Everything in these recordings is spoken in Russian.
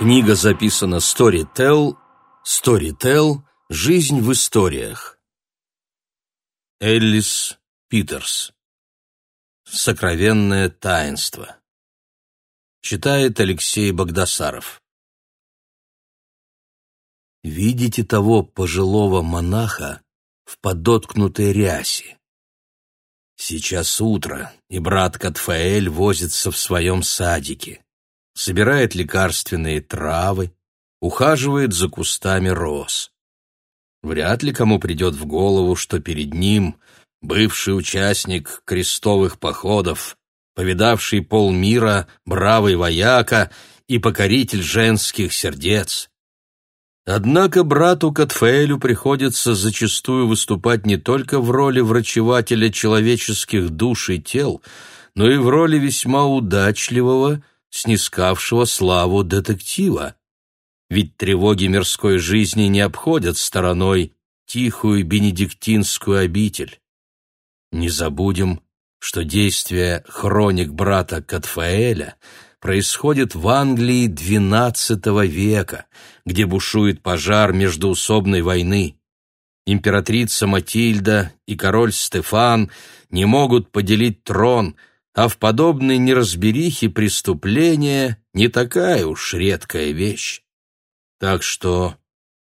Книга записана Storytel, Storytel «Жизнь в историях». Эллис Питерс. Сокровенное таинство. Читает Алексей Богдасаров. Видите того пожилого монаха в подоткнутой рясе? Сейчас утро, и брат Катфаэль возится в своем садике собирает лекарственные травы, ухаживает за кустами роз. Вряд ли кому придет в голову, что перед ним бывший участник крестовых походов, повидавший полмира, бравый вояка и покоритель женских сердец. Однако брату Катфаэлю приходится зачастую выступать не только в роли врачевателя человеческих душ и тел, но и в роли весьма удачливого снискавшего славу детектива. Ведь тревоги мирской жизни не обходят стороной тихую бенедиктинскую обитель. Не забудем, что действие хроник брата Катфаэля происходит в Англии XII века, где бушует пожар междуусобной войны. Императрица Матильда и король Стефан не могут поделить трон – а в подобной неразберихе преступление не такая уж редкая вещь. Так что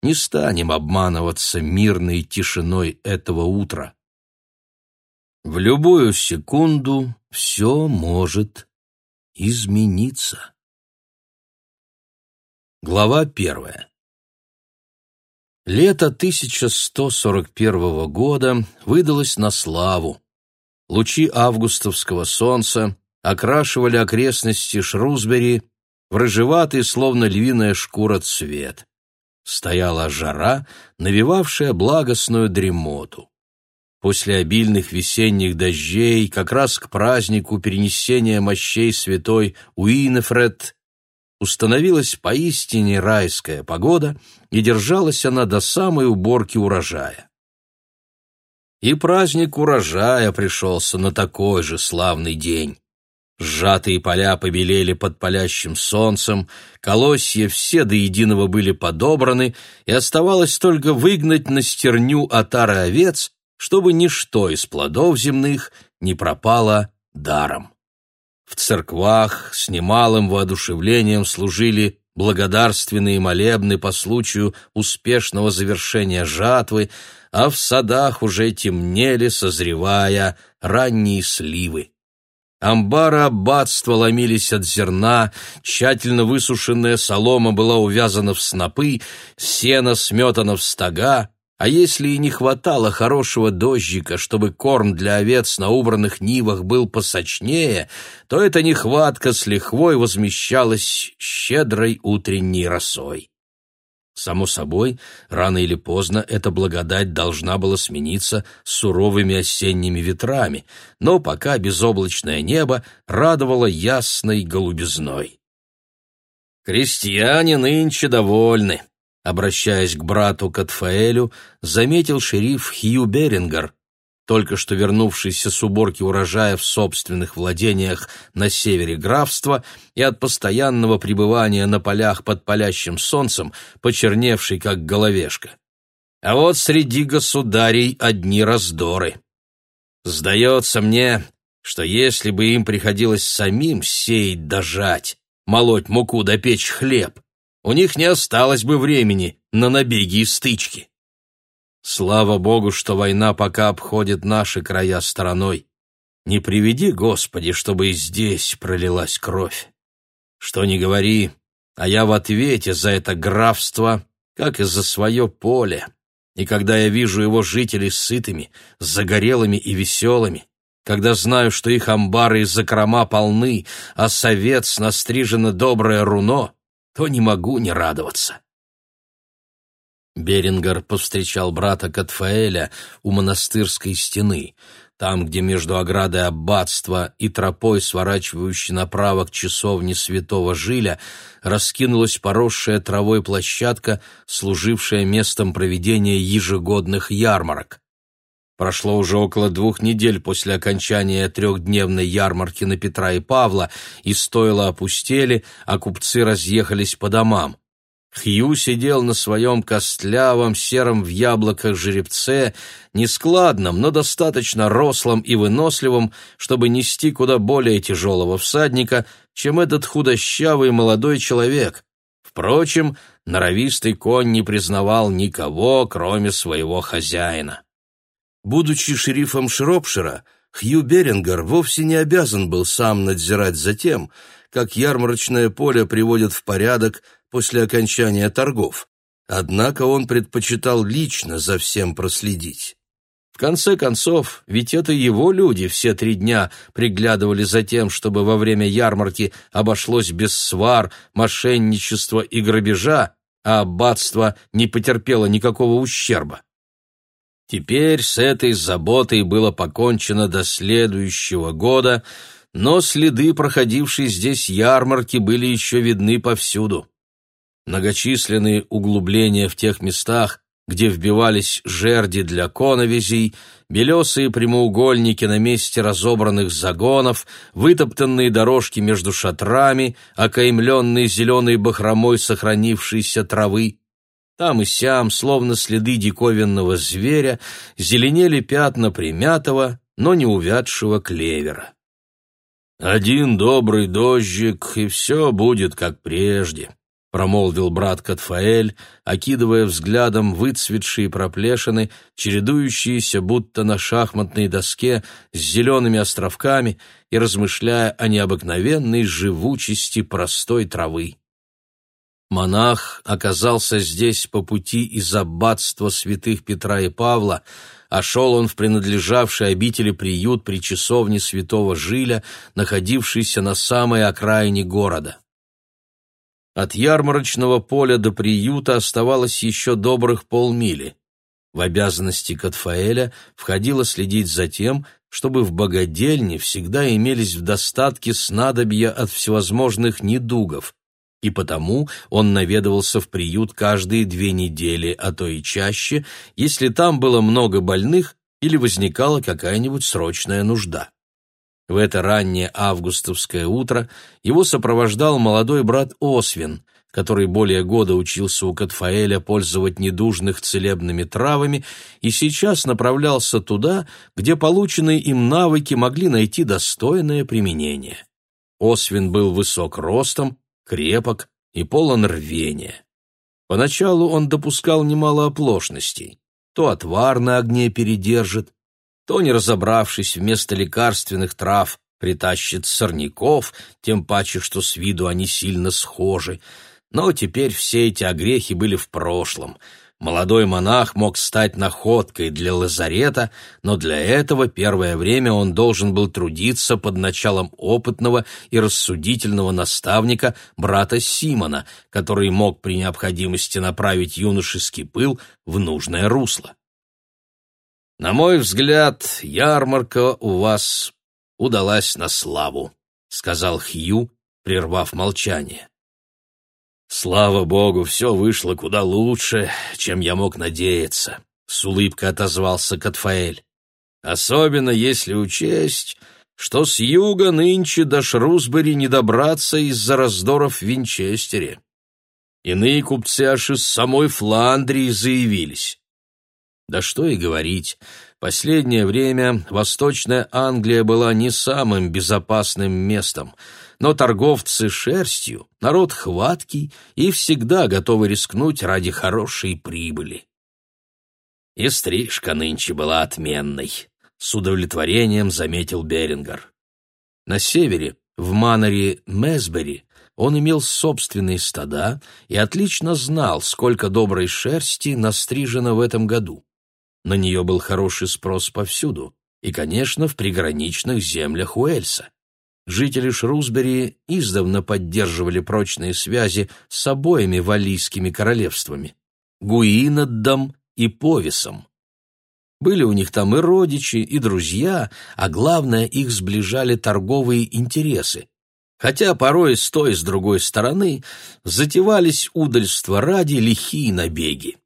не станем обманываться мирной тишиной этого утра. В любую секунду все может измениться. Глава первая. Лето 1141 года выдалось на славу. Лучи августовского солнца окрашивали окрестности Шрусбери в рыжеватый, словно львиная шкура, цвет. Стояла жара, навевавшая благостную дремоту. После обильных весенних дождей, как раз к празднику перенесения мощей святой Уинефред, установилась поистине райская погода, и держалась она до самой уборки урожая. И праздник урожая пришелся на такой же славный день. Сжатые поля побелели под палящим солнцем, колосья все до единого были подобраны, и оставалось только выгнать на стерню отары овец, чтобы ничто из плодов земных не пропало даром. В церквах с немалым воодушевлением служили благодарственные молебны по случаю успешного завершения жатвы, а в садах уже темнели, созревая, ранние сливы. Амбары аббатства ломились от зерна, тщательно высушенная солома была увязана в снопы, сено сметано в стога, а если и не хватало хорошего дождика, чтобы корм для овец на убранных нивах был посочнее, то эта нехватка с лихвой возмещалась щедрой утренней росой. Само собой, рано или поздно эта благодать должна была смениться суровыми осенними ветрами, но пока безоблачное небо радовало ясной голубизной. «Крестьяне нынче довольны», — обращаясь к брату Катфаэлю, заметил шериф Хью Берингер, только что вернувшийся с уборки урожая в собственных владениях на севере графства и от постоянного пребывания на полях под палящим солнцем, почерневший как головешка. А вот среди государей одни раздоры. Сдается мне, что если бы им приходилось самим сеять да жать, молоть муку да печь хлеб, у них не осталось бы времени на набеги и стычки. Слава Богу, что война пока обходит наши края стороной. Не приведи, Господи, чтобы и здесь пролилась кровь. Что ни говори, а я в ответе за это графство, как и за свое поле. И когда я вижу его жителей сытыми, загорелыми и веселыми, когда знаю, что их амбары и закрома полны, а совет настрижено доброе руно, то не могу не радоваться. Берингер повстречал брата Катфаэля у монастырской стены, там, где между оградой аббатства и тропой, сворачивающей направо к часовне святого Жиля, раскинулась поросшая травой площадка, служившая местом проведения ежегодных ярмарок. Прошло уже около двух недель после окончания трехдневной ярмарки на Петра и Павла, и стоило опустели, а купцы разъехались по домам. Хью сидел на своем костлявом, сером в яблоках жеребце, нескладном, но достаточно рослом и выносливом, чтобы нести куда более тяжелого всадника, чем этот худощавый молодой человек. Впрочем, норовистый конь не признавал никого, кроме своего хозяина. Будучи шерифом Шропшира, Хью Берингер вовсе не обязан был сам надзирать за тем, как ярмарочное поле приводят в порядок после окончания торгов. Однако он предпочитал лично за всем проследить. В конце концов, ведь это его люди все три дня приглядывали за тем, чтобы во время ярмарки обошлось без свар, мошенничества и грабежа, а аббатство не потерпело никакого ущерба. Теперь с этой заботой было покончено до следующего года, но следы проходившей здесь ярмарки были еще видны повсюду. Многочисленные углубления в тех местах, где вбивались жерди для коновизей, белесые прямоугольники на месте разобранных загонов, вытоптанные дорожки между шатрами, окаймленные зеленой бахромой сохранившейся травы. Там и сям, словно следы диковинного зверя, зеленели пятна примятого, но не увядшего клевера. «Один добрый дождик, и все будет как прежде», промолвил брат Катфаэль, окидывая взглядом выцветшие проплешины, чередующиеся будто на шахматной доске с зелеными островками и размышляя о необыкновенной живучести простой травы. Монах оказался здесь по пути из аббатства святых Петра и Павла, а шел он в принадлежавший обители приют при часовне святого Жиля, находившийся на самой окраине города. От ярмарочного поля до приюта оставалось еще добрых полмили. В обязанности Катфаэля входило следить за тем, чтобы в богадельне всегда имелись в достатке снадобья от всевозможных недугов, и потому он наведывался в приют каждые две недели, а то и чаще, если там было много больных или возникала какая-нибудь срочная нужда. В это раннее августовское утро его сопровождал молодой брат Освин, который более года учился у Катфаэля пользовать недужных целебными травами и сейчас направлялся туда, где полученные им навыки могли найти достойное применение. Освин был высок ростом, крепок и полон рвения. Поначалу он допускал немало оплошностей. То отвар на огне передержит, то, не разобравшись, вместо лекарственных трав притащит сорняков, тем паче, что с виду они сильно схожи. Но теперь все эти огрехи были в прошлом. Молодой монах мог стать находкой для лазарета, но для этого первое время он должен был трудиться под началом опытного и рассудительного наставника брата Симона, который мог при необходимости направить юношеский пыл в нужное русло. На мой взгляд, ярмарка у вас удалась на славу, сказал Хью, прервав молчание. Слава богу, все вышло куда лучше, чем я мог надеяться, с улыбкой отозвался Катфаэль. Особенно если учесть, что с юга нынче до Шрусбери не добраться из-за раздоров в Винчестере. Иные купцы аж из самой Фландрии заявились. Да что и говорить, последнее время Восточная Англия была не самым безопасным местом, но торговцы шерстью — народ хваткий и всегда готовы рискнуть ради хорошей прибыли. И стрижка нынче была отменной, — с удовлетворением заметил Берингер. На севере, в маноре Месбери, он имел собственные стада и отлично знал, сколько доброй шерсти настрижено в этом году. На нее был хороший спрос повсюду, и, конечно, в приграничных землях Уэльса. Жители Шрусбери издавна поддерживали прочные связи с обоими валлийскими королевствами — Гуинаддом и Повисом. Были у них там и родичи, и друзья, а главное, их сближали торговые интересы. Хотя порой с той и с другой стороны затевались удальства ради лихие набеги.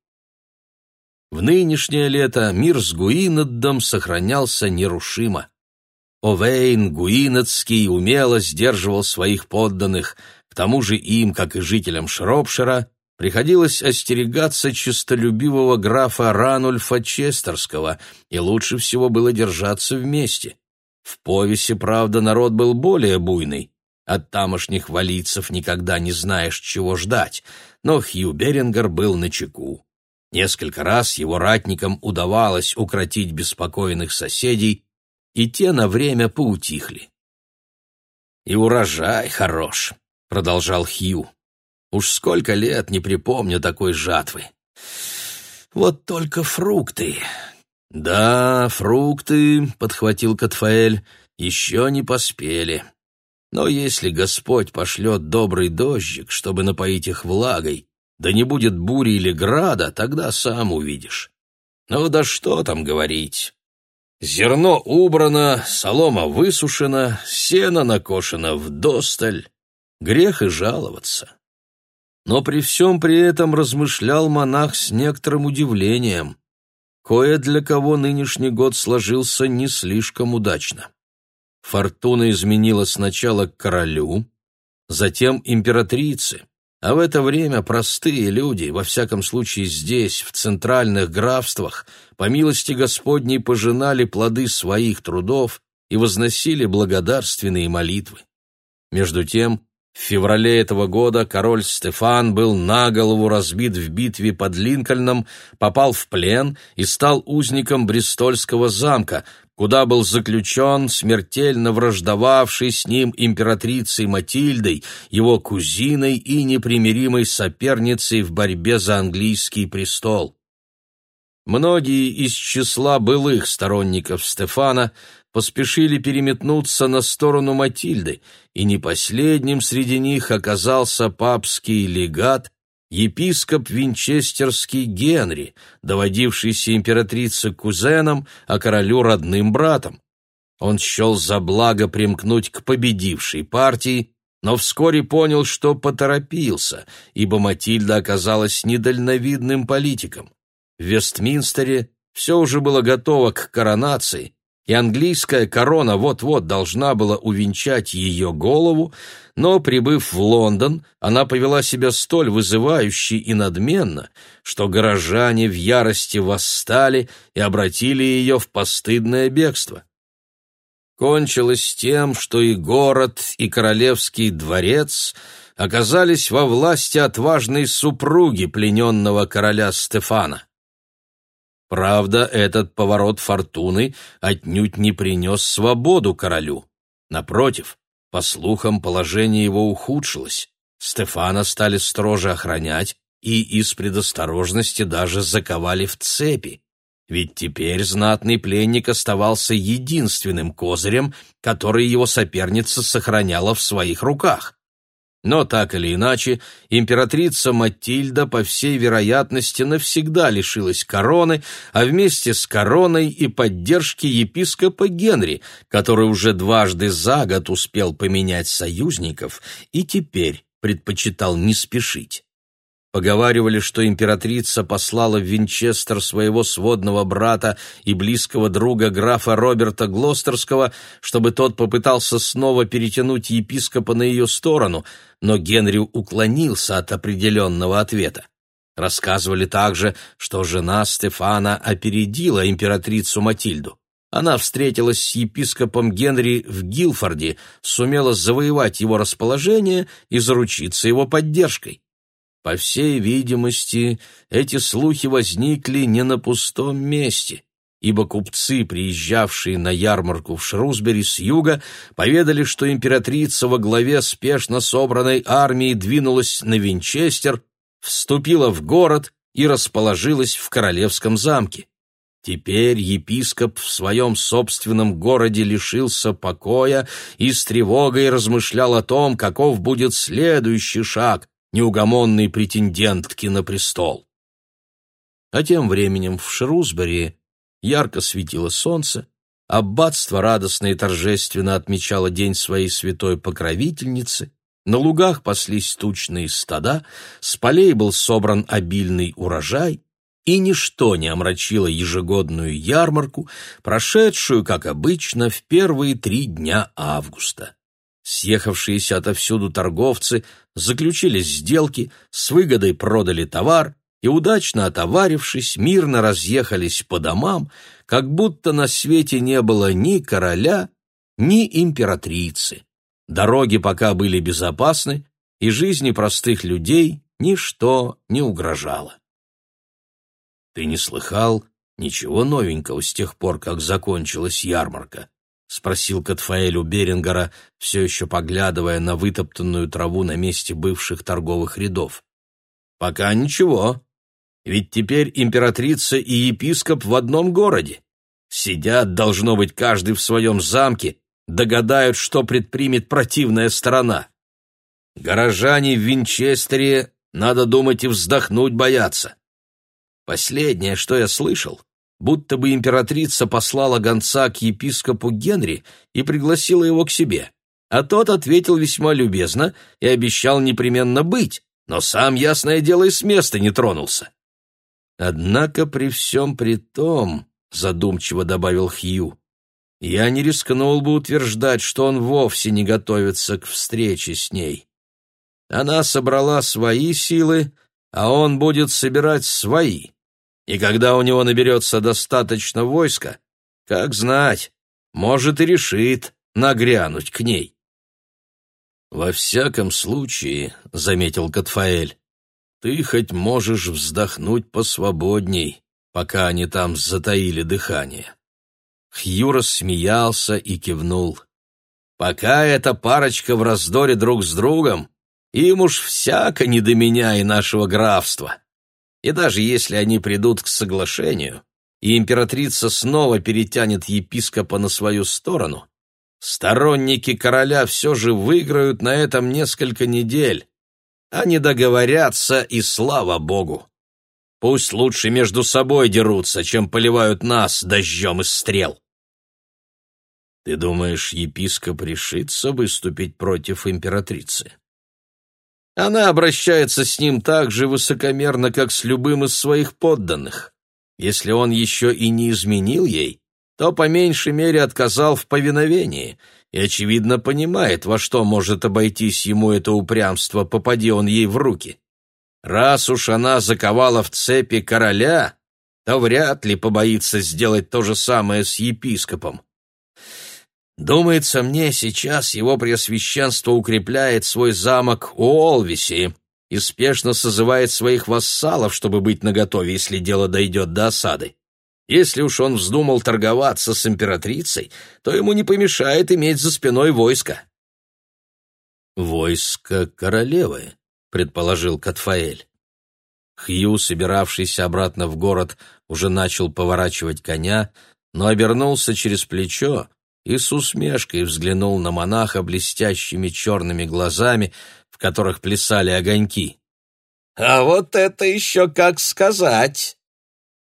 В нынешнее лето мир с Гуинеддом сохранялся нерушимо. Овейн Гуинедский умело сдерживал своих подданных, к тому же им, как и жителям Шропшира, приходилось остерегаться честолюбивого графа Ранульфа Честерского, и лучше всего было держаться вместе. В повесе, правда, народ был более буйный. От тамошних валийцев никогда не знаешь, чего ждать, но Хью Берингер был начеку. Несколько раз его ратникам удавалось укротить беспокойных соседей, и те на время поутихли. «И урожай хорош», — продолжал Хью. «Уж сколько лет не припомню такой жатвы. Вот только фрукты». «Да, фрукты», — подхватил Катфаэль, — «еще не поспели. Но если Господь пошлет добрый дождик, чтобы напоить их влагой, да не будет бури или града, тогда сам увидишь. Ну да что там говорить. Зерно убрано, солома высушена, сено накошено вдосталь. Грех и жаловаться. Но при всем при этом размышлял монах с некоторым удивлением. Кое для кого нынешний год сложился не слишком удачно. Фортуна изменила сначала королю, затем императрице, а в это время простые люди, во всяком случае здесь, в центральных графствах, по милости Господней пожинали плоды своих трудов и возносили благодарственные молитвы. Между тем, в феврале этого года король Стефан был на голову разбит в битве под Линкольном, попал в плен и стал узником Бристольского замка, куда был заключен смертельно враждовавший с ним императрицей Матильдой, его кузиной и непримиримой соперницей в борьбе за английский престол. Многие из числа былых сторонников Стефана поспешили переметнуться на сторону Матильды, и не последним среди них оказался папский легат епископ Винчестерский Генри, доводившийся императрице кузеном, а королю родным братом. Он счел за благо примкнуть к победившей партии, но вскоре понял, что поторопился, ибо Матильда оказалась недальновидным политиком. В Вестминстере все уже было готово к коронации, и английская корона вот-вот должна была увенчать ее голову, но, прибыв в Лондон, она повела себя столь вызывающе и надменно, что горожане в ярости восстали и обратили ее в постыдное бегство. Кончилось тем, что и город, и королевский дворец оказались во власти отважной супруги плененного короля Стефана. Правда, этот поворот фортуны отнюдь не принес свободу королю. Напротив, по слухам, положение его ухудшилось. Стефана стали строже охранять и из предосторожности даже заковали в цепи. Ведь теперь знатный пленник оставался единственным козырем, который его соперница сохраняла в своих руках. Но так или иначе, императрица Матильда, по всей вероятности, навсегда лишилась короны, а вместе с короной и поддержки епископа Генри, который уже дважды за год успел поменять союзников и теперь предпочитал не спешить. Поговаривали, что императрица послала в Винчестер своего сводного брата и близкого друга графа Роберта Глостерского, чтобы тот попытался снова перетянуть епископа на ее сторону, но Генри уклонился от определенного ответа. Рассказывали также, что жена Стефана опередила императрицу Матильду. Она встретилась с епископом Генри в Гилфорде, сумела завоевать его расположение и заручиться его поддержкой. По всей видимости, эти слухи возникли не на пустом месте, ибо купцы, приезжавшие на ярмарку в Шрусбери с юга, поведали, что императрица во главе спешно собранной армии двинулась на Винчестер, вступила в город и расположилась в королевском замке. Теперь епископ в своем собственном городе лишился покоя и с тревогой размышлял о том, каков будет следующий шаг, неугомонной претендентки на престол. А тем временем в Шрусбери ярко светило солнце, аббатство радостно и торжественно отмечало день своей святой покровительницы, на лугах паслись тучные стада, с полей был собран обильный урожай, и ничто не омрачило ежегодную ярмарку, прошедшую, как обычно, в первые три дня августа. Съехавшиеся отовсюду торговцы заключили сделки, с выгодой продали товар и, удачно отоварившись, мирно разъехались по домам, как будто на свете не было ни короля, ни императрицы. Дороги пока были безопасны, и жизни простых людей ничто не угрожало. «Ты не слыхал ничего новенького с тех пор, как закончилась ярмарка?» — спросил Катфаэль у Берингера, все еще поглядывая на вытоптанную траву на месте бывших торговых рядов. «Пока ничего. Ведь теперь императрица и епископ в одном городе. Сидят, должно быть, каждый в своем замке, догадают, что предпримет противная сторона. Горожане в Винчестере, надо думать, и вздохнуть боятся. Последнее, что я слышал, будто бы императрица послала гонца к епископу Генри и пригласила его к себе, а тот ответил весьма любезно и обещал непременно быть, но сам, ясное дело, и с места не тронулся. Однако при всем при том, задумчиво добавил Хью, я не рискнул бы утверждать, что он вовсе не готовится к встрече с ней. Она собрала свои силы, а он будет собирать свои. И когда у него наберется достаточно войска, как знать, может и решит нагрянуть к ней. «Во всяком случае», — заметил Катфаэль, — «ты хоть можешь вздохнуть посвободней, пока они там затаили дыхание». Хью рассмеялся и кивнул. «Пока эта парочка в раздоре друг с другом, им уж всяко не до меня и нашего графства. И даже если они придут к соглашению, и императрица снова перетянет епископа на свою сторону, сторонники короля все же выиграют на этом несколько недель. Они договорятся, и слава богу. Пусть лучше между собой дерутся, чем поливают нас дождем из стрел. Ты думаешь, епископ решится выступить против императрицы? Она обращается с ним так же высокомерно, как с любым из своих подданных. Если он еще и не изменил ей, то по меньшей мере отказал в повиновении и, очевидно, понимает, во что может обойтись ему это упрямство, попади он ей в руки. Раз уж она заковала в цепи короля, то вряд ли побоится сделать то же самое с епископом. Думается мне, сейчас его преосвященство укрепляет свой замок у Олвиси и спешно созывает своих вассалов, чтобы быть наготове, если дело дойдет до осады. Если уж он вздумал торговаться с императрицей, то ему не помешает иметь за спиной войско. «Войско королевы», — предположил Катфаэль. Хью, собиравшийся обратно в город, уже начал поворачивать коня, но обернулся через плечо и с усмешкой взглянул на монаха блестящими черными глазами, в которых плясали огоньки. «А вот это еще как сказать!»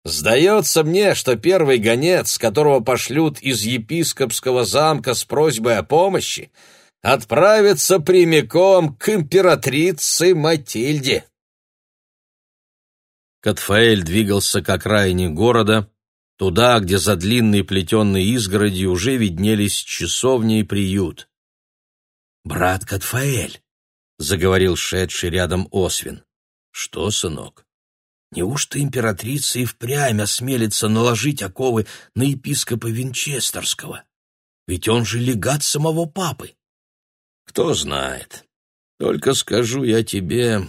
Сдается мне, что первый гонец, которого пошлют из епископского замка с просьбой о помощи, отправится прямиком к императрице Матильде. Катфаэль двигался к окраине города, туда, где за длинной плетенной изгородью уже виднелись часовня и приют. «Брат Катфаэль», — заговорил шедший рядом Освин. «Что, сынок? Неужто императрица и впрямь осмелится наложить оковы на епископа Винчестерского? Ведь он же легат самого папы». «Кто знает. Только скажу я тебе,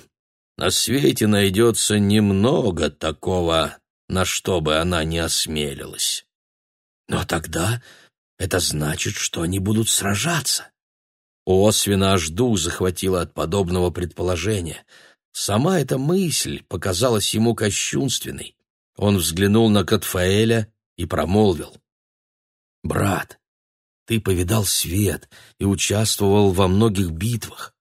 на свете найдется немного такого на что бы она ни осмелилась. Но тогда это значит, что они будут сражаться. Освина аж дух захватило от подобного предположения. Сама эта мысль показалась ему кощунственной. Он взглянул на Катфаэля и промолвил. «Брат, ты повидал свет и участвовал во многих битвах.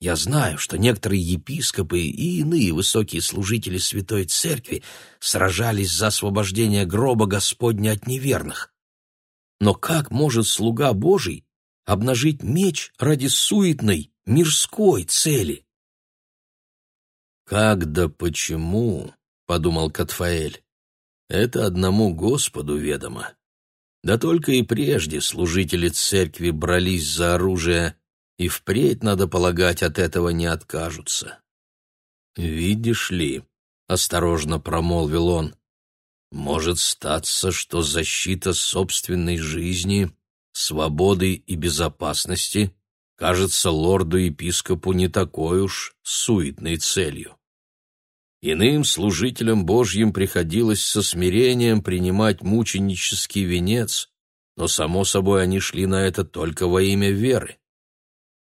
Я знаю, что некоторые епископы и иные высокие служители Святой Церкви сражались за освобождение гроба Господня от неверных. Но как может слуга Божий обнажить меч ради суетной, мирской цели? Как да почему, — подумал Катфаэль. «Это одному Господу ведомо. Да только и прежде служители церкви брались за оружие, и впредь, надо полагать, от этого не откажутся». «Видишь ли», — осторожно промолвил он, — «может статься, что защита собственной жизни, свободы и безопасности кажется лорду-епископу не такой уж суетной целью. Иным служителям Божьим приходилось со смирением принимать мученический венец, но, само собой, они шли на это только во имя веры.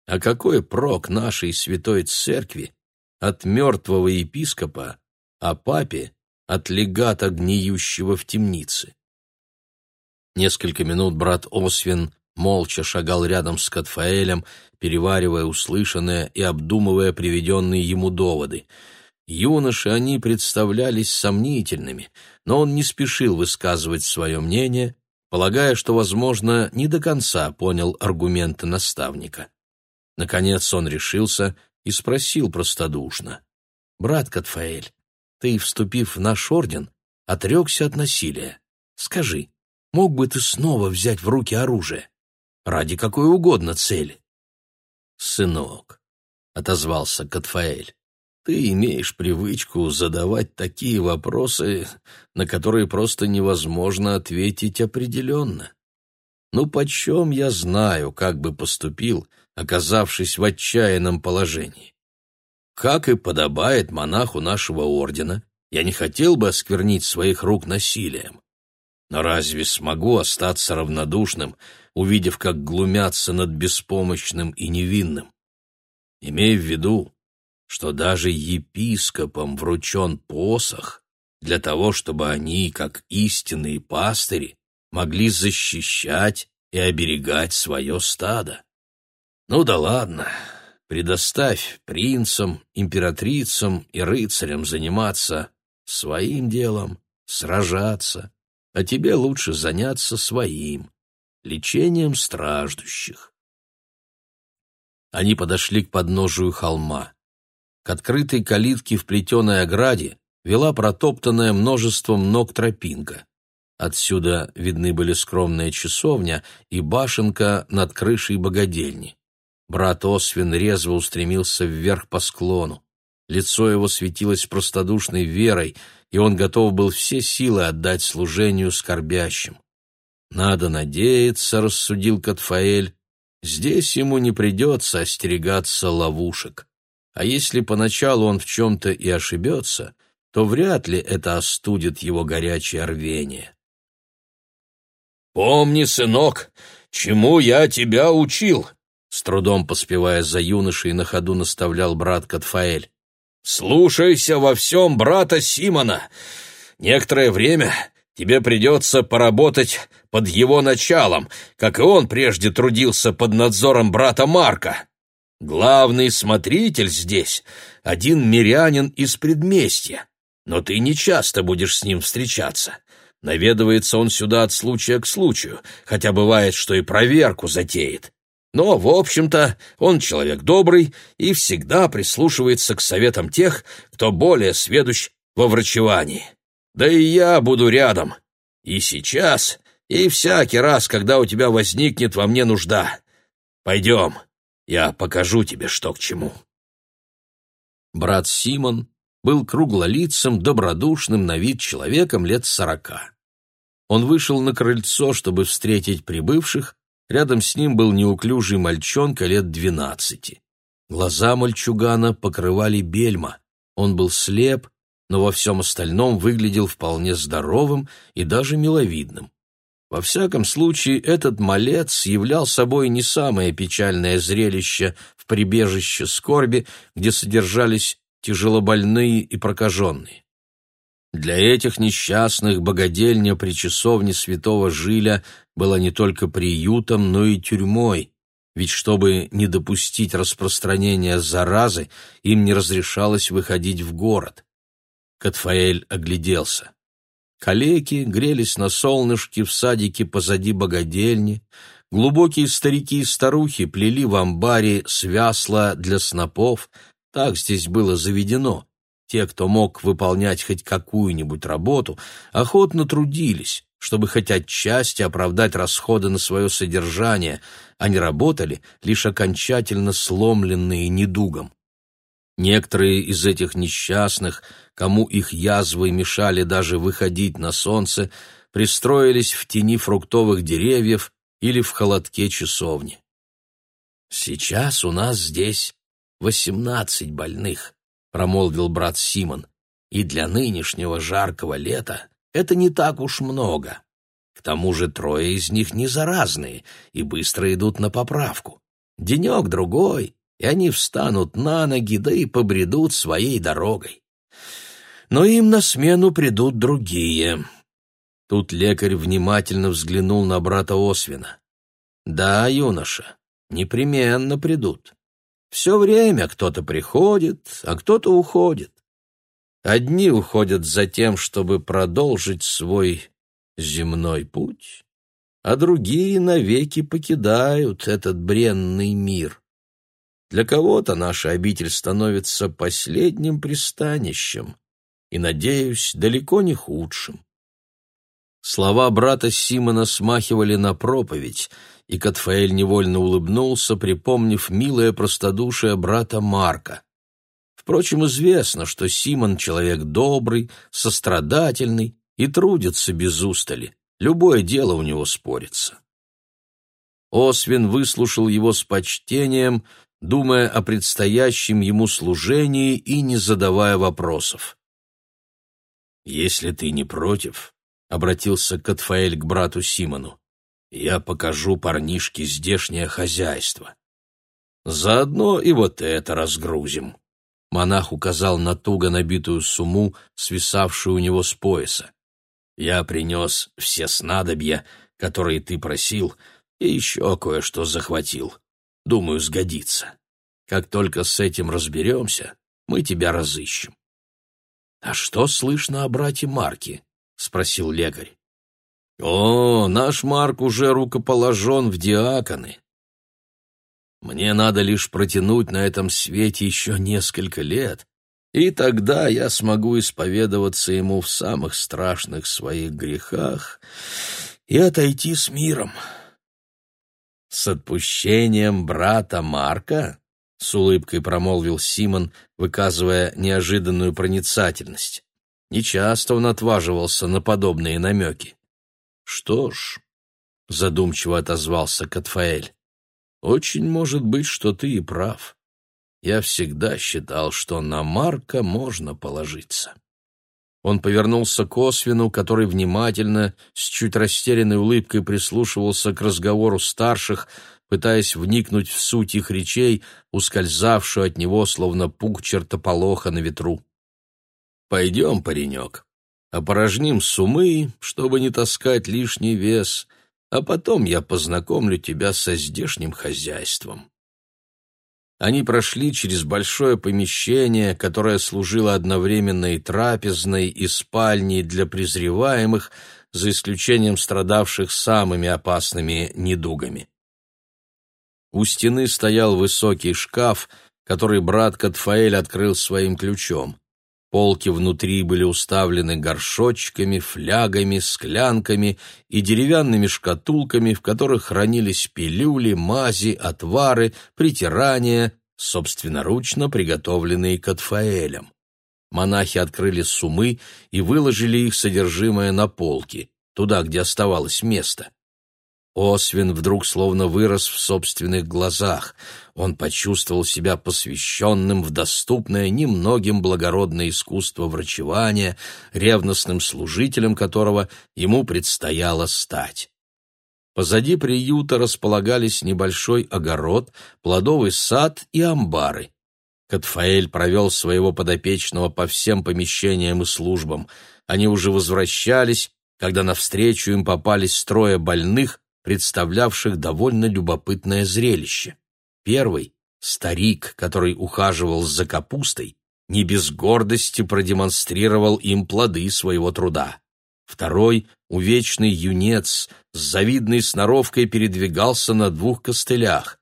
А какой прок нашей святой церкви от мертвого епископа, а папе от легата, гниющего в темнице? Несколько минут брат Освин молча шагал рядом с Катфаэлем, переваривая услышанное и обдумывая приведенные ему доводы. Юноши они представлялись сомнительными, но он не спешил высказывать свое мнение, полагая, что, возможно, не до конца понял аргументы наставника. Наконец он решился и спросил простодушно. «Брат Катфаэль, ты, вступив в наш орден, отрекся от насилия. Скажи, мог бы ты снова взять в руки оружие? ради какой угодно цели. «Сынок», — отозвался Катфаэль, — «ты имеешь привычку задавать такие вопросы, на которые просто невозможно ответить определенно. Ну, почем я знаю, как бы поступил, оказавшись в отчаянном положении? Как и подобает монаху нашего ордена, я не хотел бы осквернить своих рук насилием. Но разве смогу остаться равнодушным, увидев, как глумятся над беспомощным и невинным? Имея в виду, что даже епископам вручен посох для того, чтобы они, как истинные пастыри, могли защищать и оберегать свое стадо. Ну да ладно, предоставь принцам, императрицам и рыцарям заниматься своим делом, сражаться, а тебе лучше заняться своим, лечением страждущих. Они подошли к подножию холма. К открытой калитке в плетеной ограде вела протоптанная множеством ног тропинка. Отсюда видны были скромная часовня и башенка над крышей богадельни. Брат Освин резво устремился вверх по склону. Лицо его светилось простодушной верой, и он готов был все силы отдать служению скорбящим. «Надо надеяться», — рассудил Катфаэль, — «здесь ему не придется остерегаться ловушек. А если поначалу он в чем-то и ошибется, то вряд ли это остудит его горячее рвение». «Помни, сынок, чему я тебя учил», — с трудом поспевая за юношей на ходу наставлял брат Катфаэль. «Слушайся во всем брата Симона. Некоторое время тебе придется поработать под его началом, как и он прежде трудился под надзором брата Марка. Главный смотритель здесь — один мирянин из предместья, но ты не часто будешь с ним встречаться. Наведывается он сюда от случая к случаю, хотя бывает, что и проверку затеет. Но, в общем-то, он человек добрый и всегда прислушивается к советам тех, кто более сведущ во врачевании. Да и я буду рядом. И сейчас, и всякий раз, когда у тебя возникнет во мне нужда. Пойдем, я покажу тебе, что к чему. Брат Симон был круглолицым, добродушным на вид человеком лет сорока. Он вышел на крыльцо, чтобы встретить прибывших, Рядом с ним был неуклюжий мальчонка лет двенадцати. Глаза мальчугана покрывали бельма. Он был слеп, но во всем остальном выглядел вполне здоровым и даже миловидным. Во всяком случае, этот малец являл собой не самое печальное зрелище в прибежище скорби, где содержались тяжелобольные и прокаженные. Для этих несчастных богадельня при часовне святого Жиля была не только приютом, но и тюрьмой, ведь чтобы не допустить распространения заразы, им не разрешалось выходить в город. Катфаэль огляделся. Калеки грелись на солнышке в садике позади богадельни, глубокие старики и старухи плели в амбаре свясла для снопов, так здесь было заведено, Те, кто мог выполнять хоть какую-нибудь работу, охотно трудились, чтобы хоть отчасти оправдать расходы на свое содержание, а не работали, лишь окончательно сломленные недугом. Некоторые из этих несчастных, кому их язвы мешали даже выходить на солнце, пристроились в тени фруктовых деревьев или в холодке часовни. «Сейчас у нас здесь восемнадцать больных», — промолвил брат Симон, «и для нынешнего жаркого лета это не так уж много. К тому же трое из них не заразные и быстро идут на поправку. Денек-другой, и они встанут на ноги, да и побредут своей дорогой. Но им на смену придут другие. Тут лекарь внимательно взглянул на брата Освина. «Да, юноша, непременно придут. Все время кто-то приходит, а кто-то уходит. Одни уходят за тем, чтобы продолжить свой земной путь, а другие навеки покидают этот бренный мир. Для кого-то наша обитель становится последним пристанищем и, надеюсь, далеко не худшим. Слова брата Симона смахивали на проповедь, и Катфаэль невольно улыбнулся, припомнив милое простодушие брата Марка. Впрочем, известно, что Симон человек добрый, сострадательный и трудится без устали. Любое дело у него спорится. Освин выслушал его с почтением, думая о предстоящем ему служении и не задавая вопросов. «Если ты не против», — обратился Катфаэль к брату Симону, — «я покажу парнишке здешнее хозяйство. Заодно и вот это разгрузим». Монах указал на туго набитую сумму, свисавшую у него с пояса. «Я принес все снадобья, которые ты просил, и еще кое-что захватил. Думаю, сгодится. Как только с этим разберемся, мы тебя разыщем. — А что слышно о брате Марке? — спросил лекарь. — О, наш Марк уже рукоположен в диаконы. Мне надо лишь протянуть на этом свете еще несколько лет, и тогда я смогу исповедоваться ему в самых страшных своих грехах и отойти с миром. «С отпущением брата Марка?» — с улыбкой промолвил Симон, выказывая неожиданную проницательность. Нечасто он отваживался на подобные намеки. «Что ж», — задумчиво отозвался Катфаэль, — «очень может быть, что ты и прав. Я всегда считал, что на Марка можно положиться». Он повернулся к Освину, который внимательно, с чуть растерянной улыбкой прислушивался к разговору старших, пытаясь вникнуть в суть их речей, ускользавшую от него, словно пук чертополоха на ветру. «Пойдем, паренек, опорожним сумы, чтобы не таскать лишний вес, а потом я познакомлю тебя со здешним хозяйством». Они прошли через большое помещение, которое служило одновременно и трапезной, и спальней для презреваемых, за исключением страдавших самыми опасными недугами. У стены стоял высокий шкаф, который брат Катфаэль открыл своим ключом. Полки внутри были уставлены горшочками, флягами, склянками и деревянными шкатулками, в которых хранились пилюли, мази, отвары, притирания, собственноручно приготовленные Катфаэлем. Монахи открыли сумы и выложили их содержимое на полки, туда, где оставалось место. Освин вдруг словно вырос в собственных глазах. Он почувствовал себя посвященным в доступное немногим благородное искусство врачевания, ревностным служителем которого ему предстояло стать. Позади приюта располагались небольшой огород, плодовый сад и амбары. Катфаэль провел своего подопечного по всем помещениям и службам. Они уже возвращались, когда навстречу им попались трое больных, представлявших довольно любопытное зрелище. Первый — старик, который ухаживал за капустой, не без гордости продемонстрировал им плоды своего труда. Второй — увечный юнец, с завидной сноровкой передвигался на двух костылях.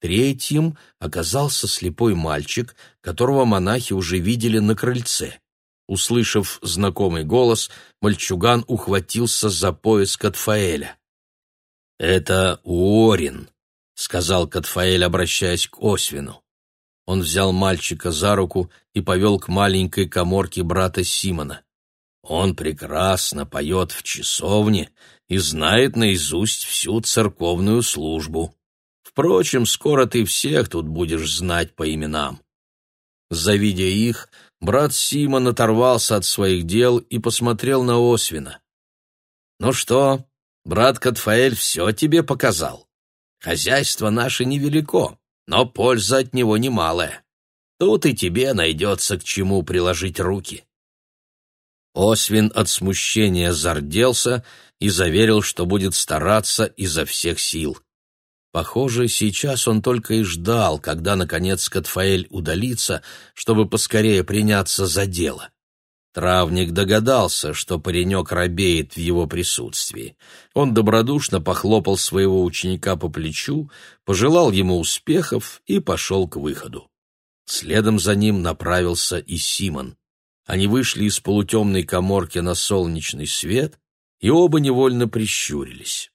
Третьим оказался слепой мальчик, которого монахи уже видели на крыльце. Услышав знакомый голос, мальчуган ухватился за пояс Катфаэля. «Это Уорин», — сказал Катфаэль, обращаясь к Освину. Он взял мальчика за руку и повел к маленькой коморке брата Симона. Он прекрасно поет в часовне и знает наизусть всю церковную службу. Впрочем, скоро ты всех тут будешь знать по именам. Завидя их, брат Симон оторвался от своих дел и посмотрел на Освина. «Ну что, брат Катфаэль все тебе показал? Хозяйство наше невелико, но польза от него немалая. Тут и тебе найдется к чему приложить руки». Освин от смущения зарделся и заверил, что будет стараться изо всех сил. Похоже, сейчас он только и ждал, когда, наконец, Катфаэль удалится, чтобы поскорее приняться за дело. Травник догадался, что паренек робеет в его присутствии. Он добродушно похлопал своего ученика по плечу, пожелал ему успехов и пошел к выходу. Следом за ним направился и Симон. Они вышли из полутемной коморки на солнечный свет, и оба невольно прищурились.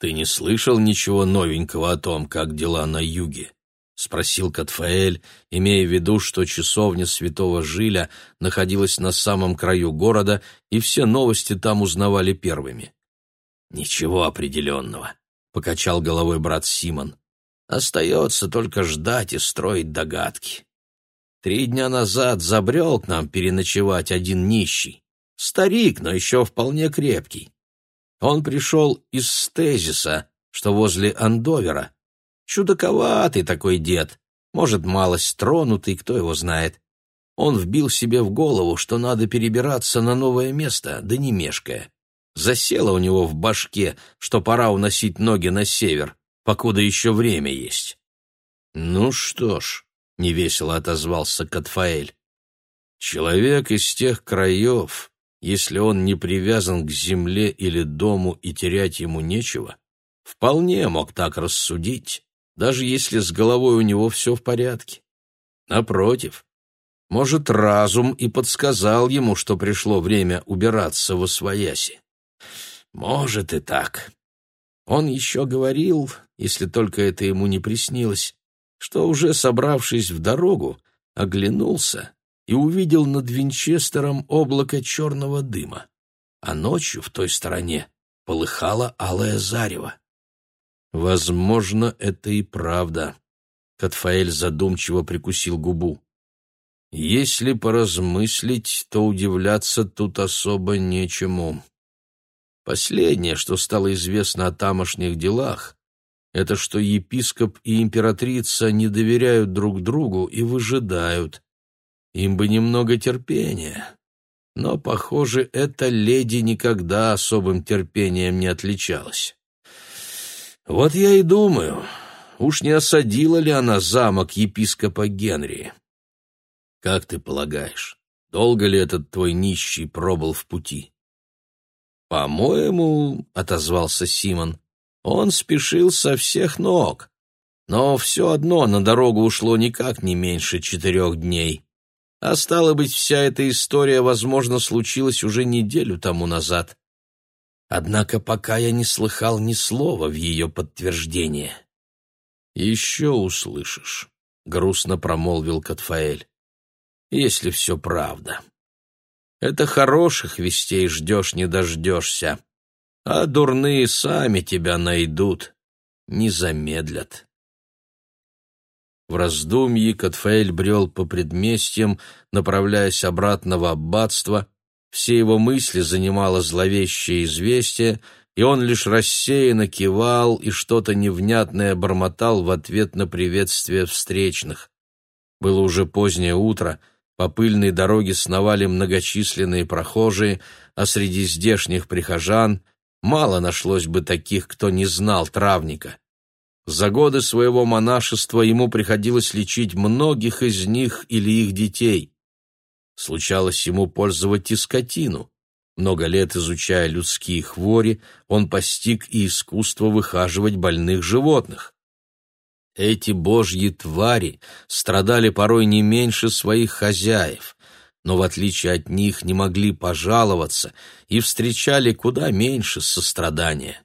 «Ты не слышал ничего новенького о том, как дела на юге?» — спросил Катфаэль, имея в виду, что часовня святого Жиля находилась на самом краю города, и все новости там узнавали первыми. «Ничего определенного», — покачал головой брат Симон. «Остается только ждать и строить догадки. Три дня назад забрел к нам переночевать один нищий. Старик, но еще вполне крепкий. Он пришел из Стезиса, что возле Андовера. Чудаковатый такой дед, может, малость тронутый, кто его знает. Он вбил себе в голову, что надо перебираться на новое место, да не мешкая. Засело у него в башке, что пора уносить ноги на север, покуда еще время есть. «Ну что ж», — невесело отозвался Катфаэль, — «человек из тех краев, если он не привязан к земле или дому и терять ему нечего, вполне мог так рассудить, даже если с головой у него все в порядке. Напротив, может, разум и подсказал ему, что пришло время убираться во свояси. Может и так. Он еще говорил, если только это ему не приснилось, что уже собравшись в дорогу, оглянулся и увидел над Винчестером облако черного дыма, а ночью в той стороне полыхало алое зарево. Возможно, это и правда. Катфаэль задумчиво прикусил губу. Если поразмыслить, то удивляться тут особо нечему. Последнее, что стало известно о тамошних делах, это что епископ и императрица не доверяют друг другу и выжидают, им бы немного терпения. Но, похоже, эта леди никогда особым терпением не отличалась. Вот я и думаю, уж не осадила ли она замок епископа Генри? Как ты полагаешь, долго ли этот твой нищий пробыл в пути? По-моему, — отозвался Симон, — он спешил со всех ног. Но все одно на дорогу ушло никак не меньше четырех дней. А стало быть, вся эта история, возможно, случилась уже неделю тому назад. Однако пока я не слыхал ни слова в ее подтверждение. «Еще услышишь», — грустно промолвил Катфаэль, — «если все правда. Это хороших вестей ждешь, не дождешься, а дурные сами тебя найдут, не замедлят». В раздумье Катфаэль брел по предместьям, направляясь обратно в аббатство. Все его мысли занимало зловещее известие, и он лишь рассеянно кивал и что-то невнятное бормотал в ответ на приветствие встречных. Было уже позднее утро, по пыльной дороге сновали многочисленные прохожие, а среди здешних прихожан мало нашлось бы таких, кто не знал травника. За годы своего монашества ему приходилось лечить многих из них или их детей. Случалось ему пользовать и скотину. Много лет изучая людские хвори, он постиг и искусство выхаживать больных животных. Эти божьи твари страдали порой не меньше своих хозяев, но в отличие от них не могли пожаловаться и встречали куда меньше сострадания.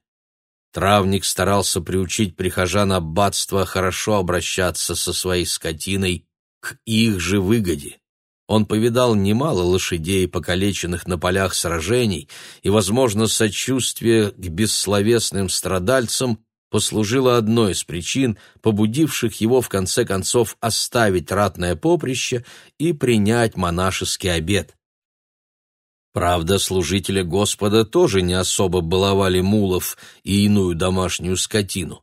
Травник старался приучить прихожан аббатства хорошо обращаться со своей скотиной к их же выгоде. Он повидал немало лошадей, покалеченных на полях сражений, и, возможно, сочувствие к бессловесным страдальцам послужило одной из причин, побудивших его в конце концов оставить ратное поприще и принять монашеский обет. Правда, служители Господа тоже не особо баловали мулов и иную домашнюю скотину.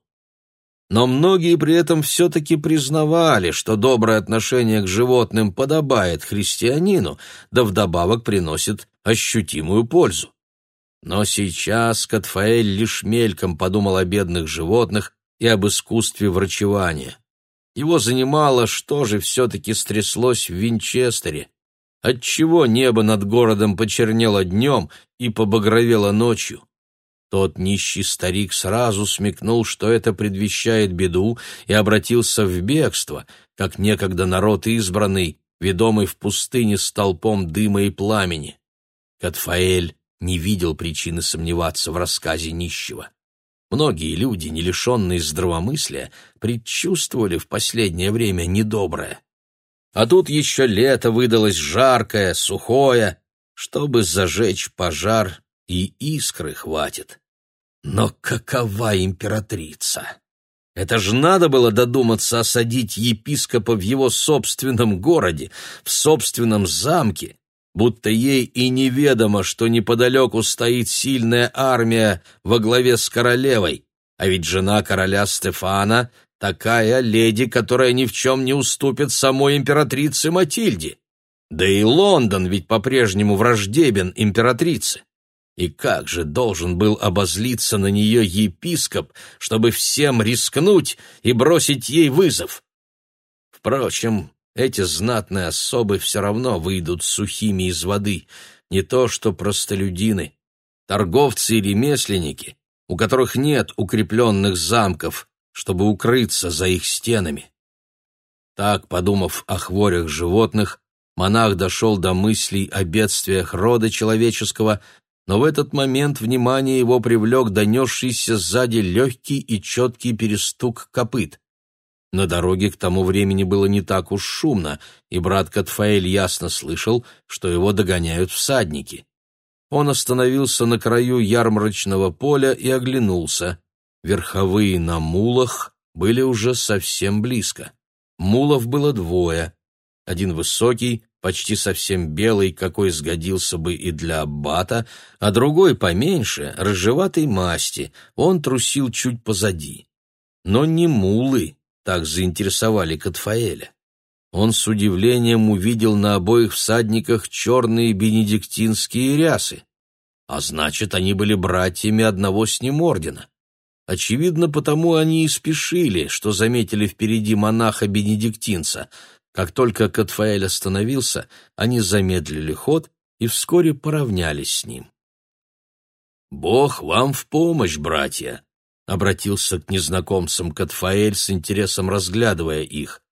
Но многие при этом все-таки признавали, что доброе отношение к животным подобает христианину, да вдобавок приносит ощутимую пользу. Но сейчас Катфаэль лишь мельком подумал о бедных животных и об искусстве врачевания. Его занимало, что же все-таки стряслось в Винчестере, отчего небо над городом почернело днем и побагровело ночью. Тот нищий старик сразу смекнул, что это предвещает беду, и обратился в бегство, как некогда народ избранный, ведомый в пустыне столпом дыма и пламени. Катфаэль не видел причины сомневаться в рассказе нищего. Многие люди, не лишенные здравомыслия, предчувствовали в последнее время недоброе. А тут еще лето выдалось жаркое, сухое, чтобы зажечь пожар, и искры хватит. Но какова императрица? Это ж надо было додуматься осадить епископа в его собственном городе, в собственном замке, будто ей и неведомо, что неподалеку стоит сильная армия во главе с королевой, а ведь жена короля Стефана — такая леди, которая ни в чем не уступит самой императрице Матильде. Да и Лондон ведь по-прежнему враждебен императрице. И как же должен был обозлиться на нее епископ, чтобы всем рискнуть и бросить ей вызов? Впрочем, эти знатные особы все равно выйдут сухими из воды, не то что простолюдины. Торговцы и ремесленники, у которых нет укрепленных замков, чтобы укрыться за их стенами. Так, подумав о хворях животных, монах дошел до мыслей о бедствиях рода человеческого, но в этот момент внимание его привлек донесшийся сзади легкий и четкий перестук копыт. На дороге к тому времени было не так уж шумно, и брат Катфаэль ясно слышал, что его догоняют всадники. Он остановился на краю ярмарочного поля и оглянулся. Верховые на мулах были уже совсем близко. Мулов было двое. Один высокий, почти совсем белый, какой сгодился бы и для аббата, а другой поменьше, рыжеватой масти, он трусил чуть позади. Но не мулы, так заинтересовали Катфаэля. Он с удивлением увидел на обоих всадниках черные бенедиктинские рясы. А значит, они были братьями одного с ним ордена. Очевидно, потому они и спешили, что заметили впереди монаха-бенедиктинца. Как только Катфаэль остановился, они замедлили ход и вскоре поравнялись с ним. «Бог вам в помощь, братья!» — обратился к незнакомцам Катфаэль с интересом разглядывая их.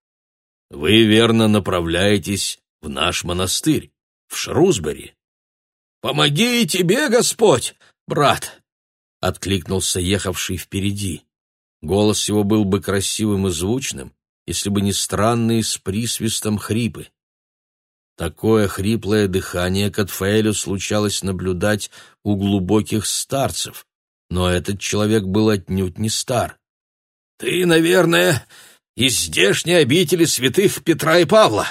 «Вы верно направляетесь в наш монастырь, в Шрусбери». «Помоги и тебе, Господь, брат!» — откликнулся ехавший впереди. Голос его был бы красивым и звучным, если бы не странные с присвистом хрипы. Такое хриплое дыхание Катфаэлю случалось наблюдать у глубоких старцев, но этот человек был отнюдь не стар. «Ты, наверное, из здешней обители святых Петра и Павла?»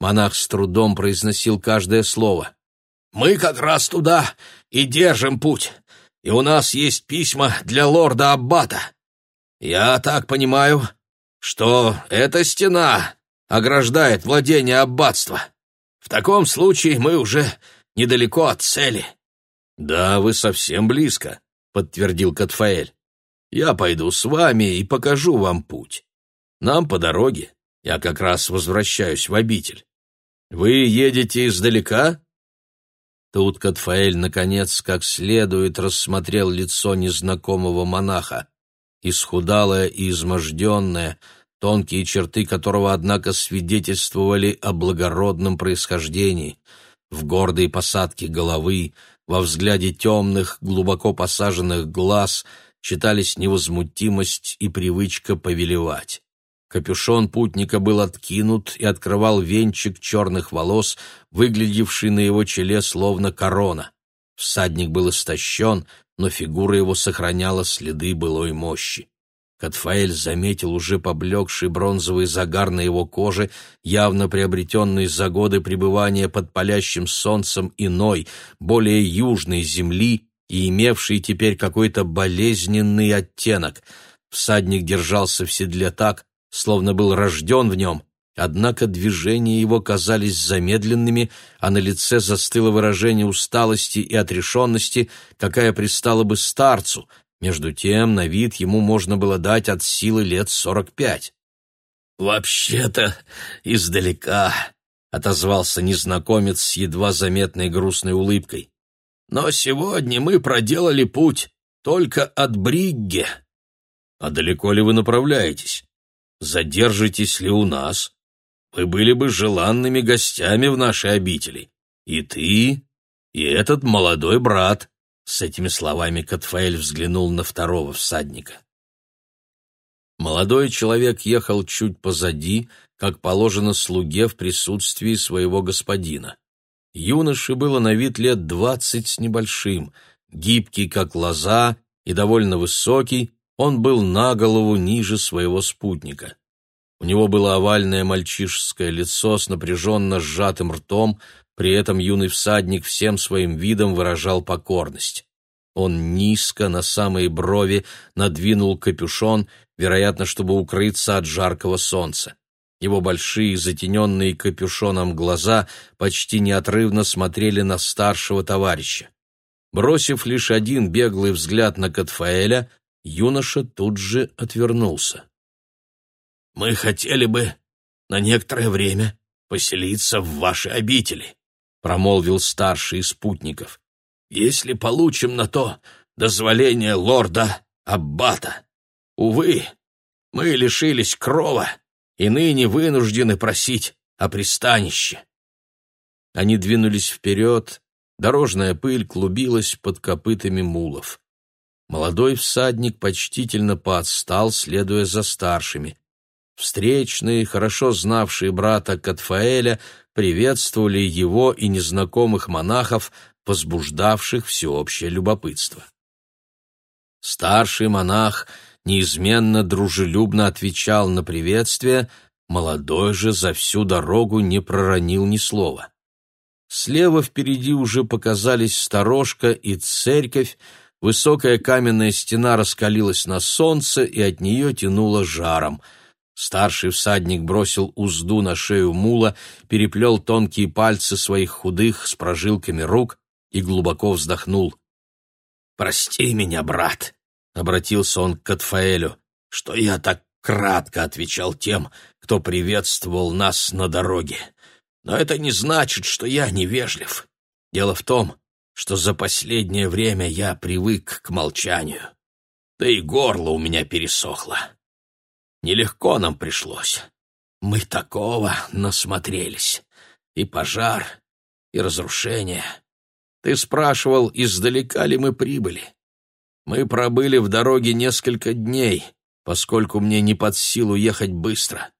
Монах с трудом произносил каждое слово. «Мы как раз туда и держим путь, и у нас есть письма для лорда Аббата. Я так понимаю, что эта стена ограждает владение аббатства. В таком случае мы уже недалеко от цели». «Да, вы совсем близко», — подтвердил Катфаэль. «Я пойду с вами и покажу вам путь. Нам по дороге. Я как раз возвращаюсь в обитель. Вы едете издалека?» Тут Катфаэль, наконец, как следует рассмотрел лицо незнакомого монаха. Исхудалое и изможденное, тонкие черты которого, однако, свидетельствовали о благородном происхождении. В гордой посадке головы, во взгляде темных, глубоко посаженных глаз читались невозмутимость и привычка повелевать. Капюшон путника был откинут и открывал венчик черных волос, выглядевший на его челе словно корона. Всадник был истощен, но фигура его сохраняла следы былой мощи. Катфаэль заметил уже поблекший бронзовый загар на его коже, явно приобретенный за годы пребывания под палящим солнцем иной, более южной земли и имевший теперь какой-то болезненный оттенок. Всадник держался в седле так, словно был рожден в нем, однако движения его казались замедленными, а на лице застыло выражение усталости и отрешенности, какая пристала бы старцу, между тем на вид ему можно было дать от силы лет сорок пять. «Вообще-то издалека», — отозвался незнакомец с едва заметной грустной улыбкой. «Но сегодня мы проделали путь только от Бригге». «А далеко ли вы направляетесь?» задержитесь ли у нас, вы были бы желанными гостями в нашей обители. И ты, и этот молодой брат». С этими словами Катфаэль взглянул на второго всадника. Молодой человек ехал чуть позади, как положено слуге в присутствии своего господина. Юноше было на вид лет двадцать с небольшим, гибкий, как лоза, и довольно высокий, он был на голову ниже своего спутника. У него было овальное мальчишеское лицо с напряженно сжатым ртом, при этом юный всадник всем своим видом выражал покорность. Он низко, на самые брови, надвинул капюшон, вероятно, чтобы укрыться от жаркого солнца. Его большие, затененные капюшоном глаза почти неотрывно смотрели на старшего товарища. Бросив лишь один беглый взгляд на Катфаэля, юноша тут же отвернулся. «Мы хотели бы на некоторое время поселиться в вашей обители», промолвил старший из спутников. «Если получим на то дозволение лорда Аббата. Увы, мы лишились крова и ныне вынуждены просить о пристанище». Они двинулись вперед, дорожная пыль клубилась под копытами мулов. Молодой всадник почтительно поотстал, следуя за старшими. Встречные, хорошо знавшие брата Катфаэля, приветствовали его и незнакомых монахов, возбуждавших всеобщее любопытство. Старший монах неизменно дружелюбно отвечал на приветствие, молодой же за всю дорогу не проронил ни слова. Слева впереди уже показались сторожка и церковь, Высокая каменная стена раскалилась на солнце, и от нее тянуло жаром. Старший всадник бросил узду на шею мула, переплел тонкие пальцы своих худых с прожилками рук и глубоко вздохнул. «Прости меня, брат», — обратился он к Катфаэлю, — «что я так кратко отвечал тем, кто приветствовал нас на дороге. Но это не значит, что я невежлив. Дело в том, что за последнее время я привык к молчанию. Да и горло у меня пересохло. Нелегко нам пришлось. Мы такого насмотрелись. И пожар, и разрушение. Ты спрашивал, издалека ли мы прибыли. Мы пробыли в дороге несколько дней, поскольку мне не под силу ехать быстро.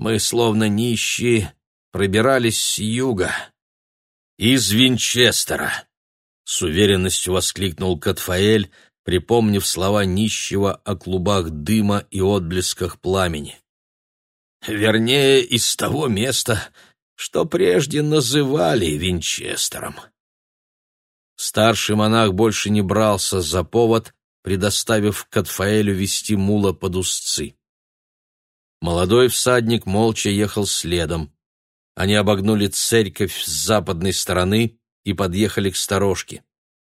Мы, словно нищие, пробирались с юга. Из Винчестера с уверенностью воскликнул Катфаэль, припомнив слова нищего о клубах дыма и отблесках пламени. Вернее, из того места, что прежде называли Винчестером. Старший монах больше не брался за повод, предоставив Катфаэлю вести мула под узцы. Молодой всадник молча ехал следом. Они обогнули церковь с западной стороны и подъехали к сторожке.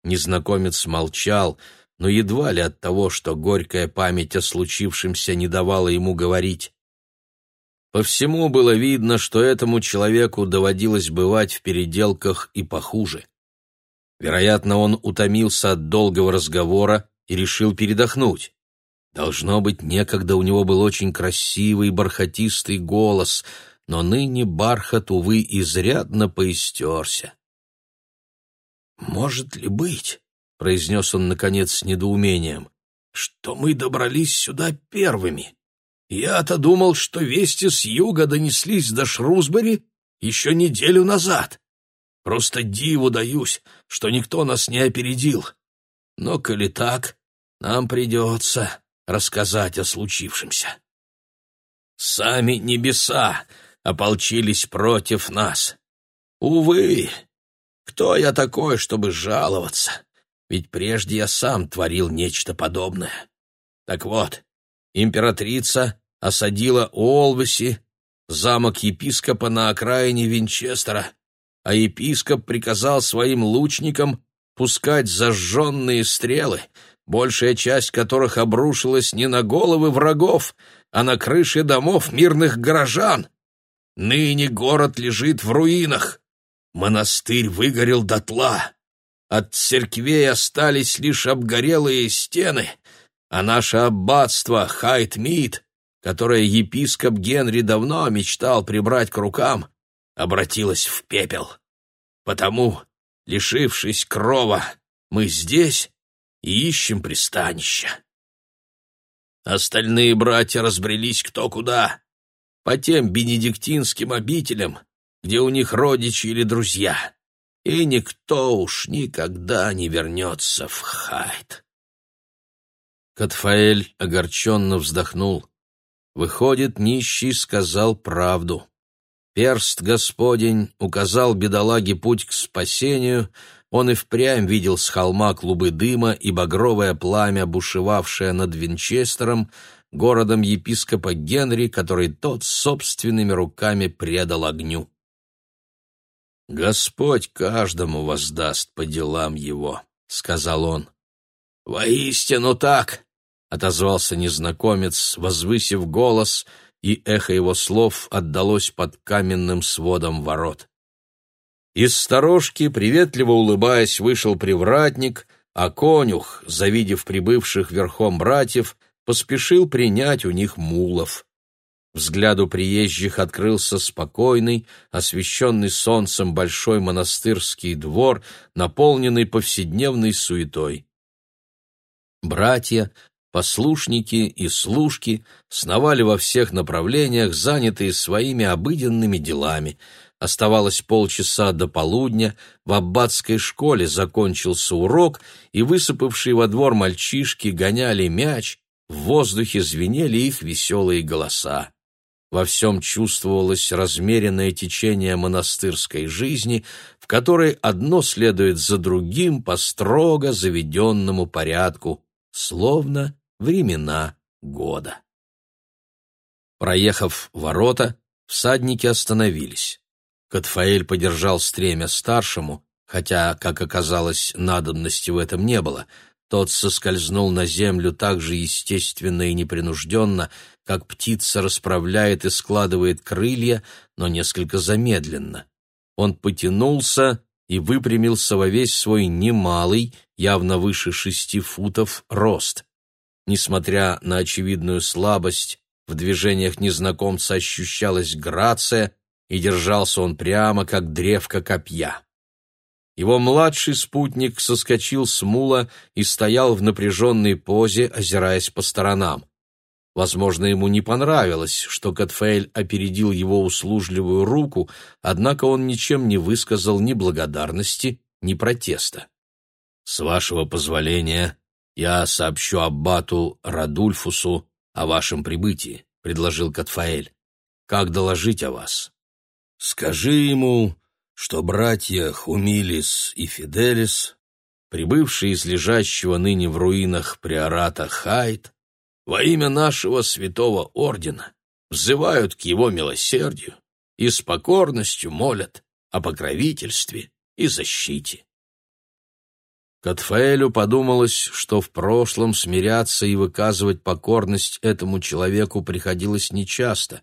Незнакомец молчал, но едва ли от того, что горькая память о случившемся не давала ему говорить. По всему было видно, что этому человеку доводилось бывать в переделках и похуже. Вероятно, он утомился от долгого разговора и решил передохнуть. Должно быть, некогда у него был очень красивый бархатистый голос, но ныне бархат, увы, изрядно поистерся. «Может ли быть, — произнес он, наконец, с недоумением, — что мы добрались сюда первыми? Я-то думал, что вести с юга донеслись до Шрусбери еще неделю назад. Просто диву даюсь, что никто нас не опередил. Но, коли так, нам придется рассказать о случившемся. Сами небеса ополчились против нас. Увы, кто я такой, чтобы жаловаться? Ведь прежде я сам творил нечто подобное. Так вот, императрица осадила Олвеси, замок епископа на окраине Винчестера, а епископ приказал своим лучникам пускать зажженные стрелы, большая часть которых обрушилась не на головы врагов, а на крыши домов мирных горожан. Ныне город лежит в руинах. Монастырь выгорел дотла. От церквей остались лишь обгорелые стены, а наше аббатство Хайт-Мид, которое епископ Генри давно мечтал прибрать к рукам, обратилось в пепел. Потому, лишившись крова, мы здесь и ищем пристанища. Остальные братья разбрелись кто куда, по тем бенедиктинским обителям, где у них родичи или друзья, и никто уж никогда не вернется в Хайт. Катфаэль огорченно вздохнул. Выходит, нищий сказал правду. Перст Господень указал бедолаге путь к спасению, он и впрямь видел с холма клубы дыма и багровое пламя, бушевавшее над Винчестером, городом епископа Генри, который тот собственными руками предал огню. «Господь каждому воздаст по делам его», — сказал он. «Воистину так», — отозвался незнакомец, возвысив голос, и эхо его слов отдалось под каменным сводом ворот. Из сторожки, приветливо улыбаясь, вышел привратник, а конюх, завидев прибывших верхом братьев, поспешил принять у них мулов. Взгляду приезжих открылся спокойный, освещенный солнцем большой монастырский двор, наполненный повседневной суетой. Братья, послушники и служки сновали во всех направлениях, занятые своими обыденными делами. Оставалось полчаса до полудня, в аббатской школе закончился урок, и высыпавшие во двор мальчишки гоняли мяч, в воздухе звенели их веселые голоса. Во всем чувствовалось размеренное течение монастырской жизни, в которой одно следует за другим по строго заведенному порядку, словно времена года. Проехав ворота, всадники остановились. Катфаэль подержал стремя старшему, хотя, как оказалось, надобности в этом не было — тот соскользнул на землю так же естественно и непринужденно, как птица расправляет и складывает крылья, но несколько замедленно. Он потянулся и выпрямился во весь свой немалый, явно выше шести футов, рост. Несмотря на очевидную слабость, в движениях незнакомца ощущалась грация, и держался он прямо, как древко копья. Его младший спутник соскочил с мула и стоял в напряженной позе, озираясь по сторонам. Возможно, ему не понравилось, что Катфейль опередил его услужливую руку, однако он ничем не высказал ни благодарности, ни протеста. «С вашего позволения, я сообщу аббату Радульфусу о вашем прибытии», — предложил Катфаэль. «Как доложить о вас?» «Скажи ему, что братья Хумилис и Фиделис, прибывшие из лежащего ныне в руинах приората Хайт, во имя нашего святого ордена, взывают к его милосердию и с покорностью молят о покровительстве и защите. Катфаэлю подумалось, что в прошлом смиряться и выказывать покорность этому человеку приходилось нечасто,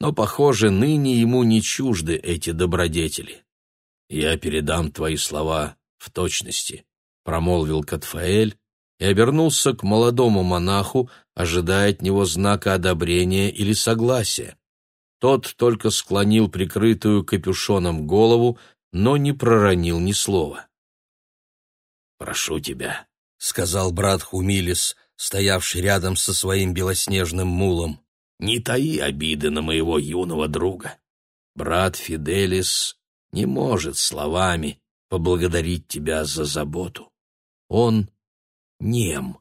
но, похоже, ныне ему не чужды эти добродетели. «Я передам твои слова в точности», — промолвил Катфаэль, и обернулся к молодому монаху, ожидая от него знака одобрения или согласия. Тот только склонил прикрытую капюшоном голову, но не проронил ни слова. «Прошу тебя», — сказал брат Хумилис, стоявший рядом со своим белоснежным мулом, — «не таи обиды на моего юного друга. Брат Фиделис не может словами поблагодарить тебя за заботу. Он нем.